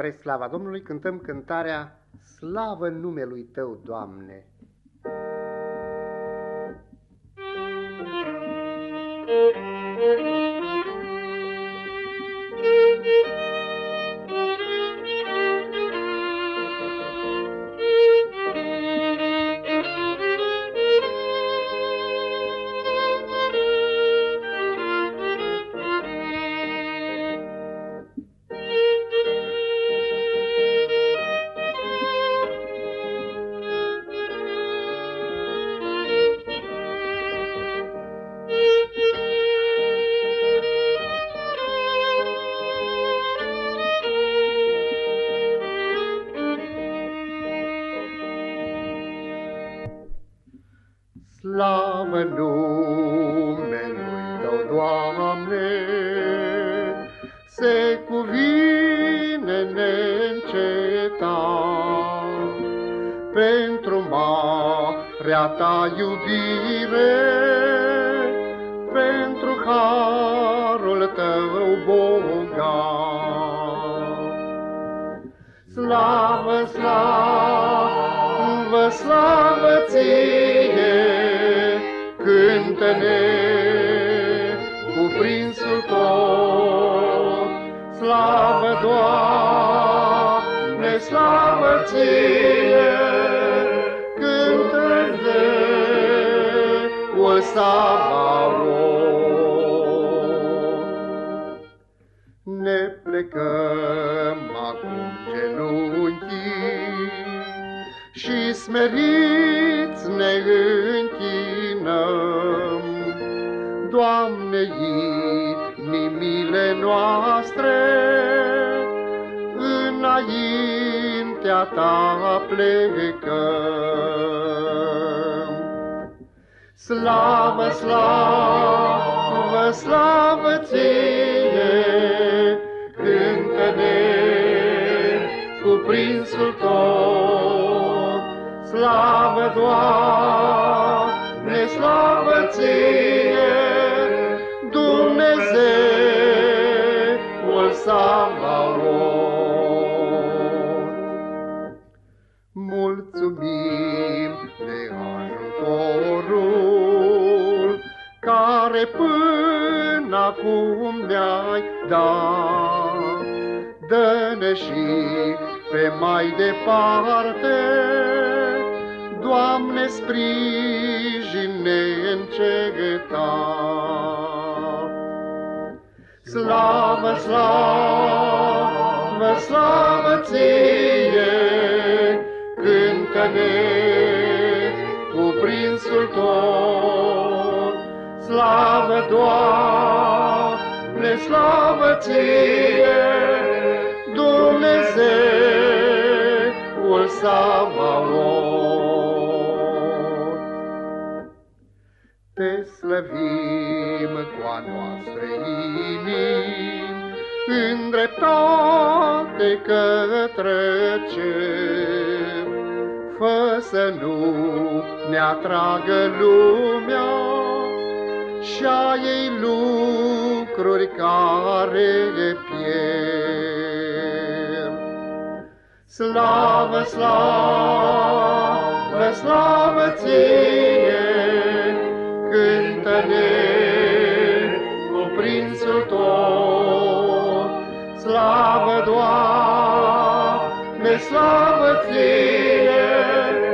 Spre slava Domnului cântăm cântarea Slavă numelui Tău, Doamne! Slavă numelui Tău, Doamne, se cuvine neîncetat pentru marea Ta iubire, pentru harul Tău bogat. Slavă, slavă, slavă Ție, Slavă, Doamne, slavă Ție, cântă-ne o Sabaoth. Ne plecăm acum genunchii și smeriți ne închinăm. Doamne, inimile noastre înaintea Ta plecăm. Slavă, slavă, slavă Ție, cântă-ne cuprinsul tot. Slavă, Doamne, slavă Ție, Mulțumim de ajutorul care până acum ne-ai dat. Dă-ne și pe mai departe, Doamne, sprijin neîncetat. Slavă, slavă, slavă Ție, cântă-ne cuprinsul tot. Slavă, Doamne, slavă Ție, Dumnezeul Sabaoth. Te slăvim cu a noastre inimi, îndreptate către cer. Fă să nu ne atragă lumea și a ei lucruri care pierd. Slavă, slavă, slavă Ție, cântă-ne slavă Ție,